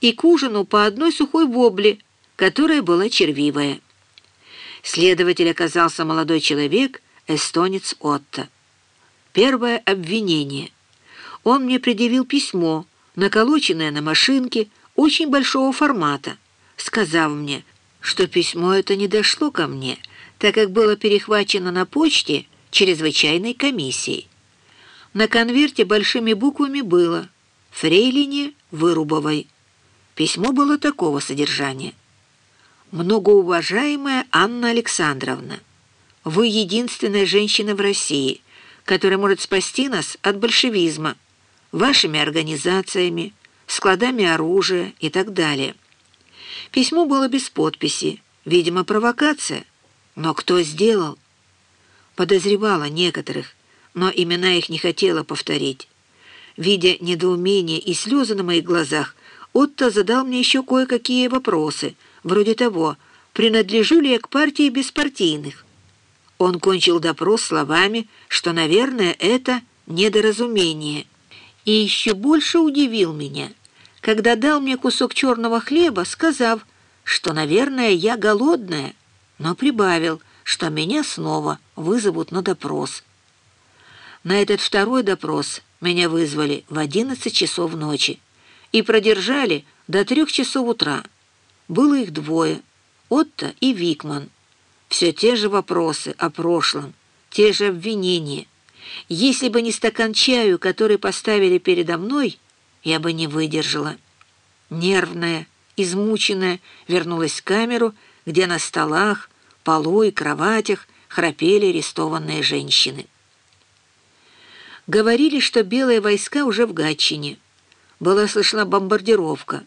и к ужину по одной сухой вобле, которая была червивая. Следователь оказался молодой человек, эстонец Отто. Первое обвинение. Он мне предъявил письмо, наколоченное на машинке, очень большого формата, сказав мне, что письмо это не дошло ко мне, так как было перехвачено на почте чрезвычайной комиссией. На конверте большими буквами было «Фрейлине Вырубовой». Письмо было такого содержания. «Многоуважаемая Анна Александровна, вы единственная женщина в России, которая может спасти нас от большевизма, вашими организациями, складами оружия и так далее». Письмо было без подписи, видимо, провокация. Но кто сделал? Подозревала некоторых, но имена их не хотела повторить. Видя недоумение и слезы на моих глазах, Отто задал мне еще кое-какие вопросы, вроде того, принадлежу ли я к партии беспартийных. Он кончил допрос словами, что, наверное, это недоразумение. И еще больше удивил меня, когда дал мне кусок черного хлеба, сказав, что, наверное, я голодная, но прибавил, что меня снова вызовут на допрос. На этот второй допрос меня вызвали в 11 часов ночи и продержали до трех часов утра. Было их двое, Отто и Викман. Все те же вопросы о прошлом, те же обвинения. Если бы не стакан чаю, который поставили передо мной, я бы не выдержала. Нервная, измученная, вернулась в камеру, где на столах, полу и кроватях храпели арестованные женщины. Говорили, что белые войска уже в Гатчине. Была слышна бомбардировка.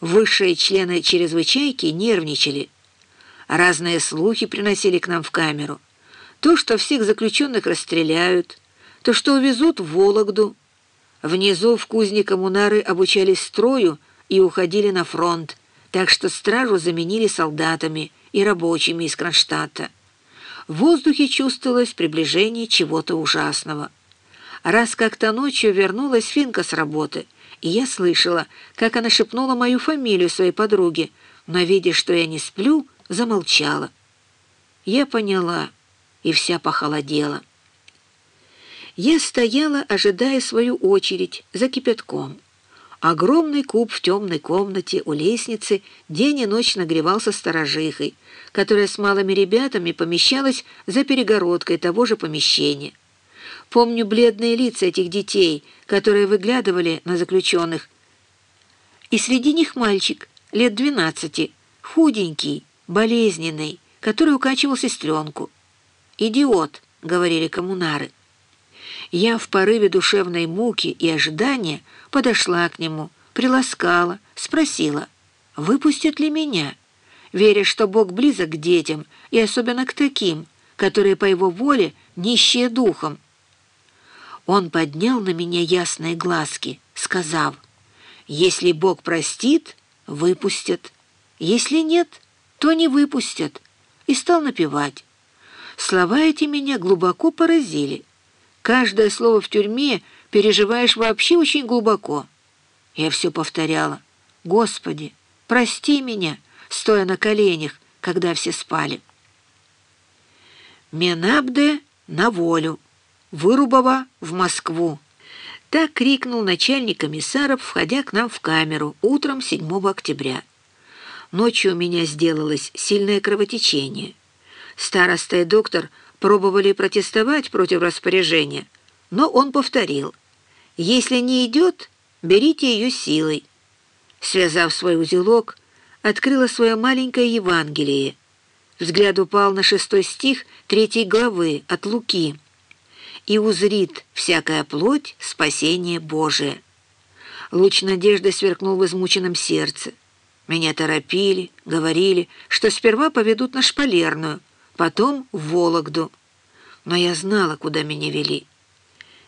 Высшие члены чрезвычайки нервничали. Разные слухи приносили к нам в камеру. То, что всех заключенных расстреляют, то, что увезут в Вологду. Внизу в кузне коммунары обучались строю и уходили на фронт, так что стражу заменили солдатами и рабочими из Кронштадта. В воздухе чувствовалось приближение чего-то ужасного. Раз как-то ночью вернулась Финка с работы, и я слышала, как она шепнула мою фамилию своей подруге, но, видя, что я не сплю, замолчала. Я поняла, и вся похолодела. Я стояла, ожидая свою очередь, за кипятком. Огромный куб в темной комнате у лестницы день и ночь нагревался сторожихой, которая с малыми ребятами помещалась за перегородкой того же помещения. Помню бледные лица этих детей, которые выглядывали на заключенных. И среди них мальчик, лет двенадцати, худенький, болезненный, который укачивал сестренку. «Идиот», — говорили коммунары. Я в порыве душевной муки и ожидания подошла к нему, приласкала, спросила, выпустят ли меня, веря, что Бог близок к детям и особенно к таким, которые по его воле нищие духом. Он поднял на меня ясные глазки, сказав, «Если Бог простит, выпустят. Если нет, то не выпустят». И стал напевать. Слова эти меня глубоко поразили. Каждое слово в тюрьме переживаешь вообще очень глубоко. Я все повторяла. «Господи, прости меня», стоя на коленях, когда все спали. Менабде на волю. Вырубова в Москву. Так крикнул начальник комиссаров, входя к нам в камеру утром 7 октября. Ночью у меня сделалось сильное кровотечение. Староста и доктор пробовали протестовать против распоряжения, но он повторил, «Если не идет, берите ее силой». Связав свой узелок, открыла свое маленькое Евангелие. Взгляд упал на шестой стих третьей главы от Луки и узрит всякая плоть спасение Божие. Луч надежды сверкнул в измученном сердце. Меня торопили, говорили, что сперва поведут на Шпалерную, потом в Вологду. Но я знала, куда меня вели.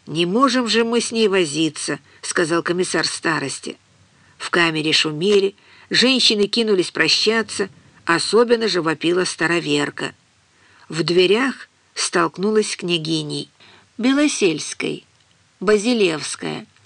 «Не можем же мы с ней возиться», — сказал комиссар старости. В камере шумели, женщины кинулись прощаться, особенно же вопила староверка. В дверях столкнулась с княгиней. Белосельской, Базилевская,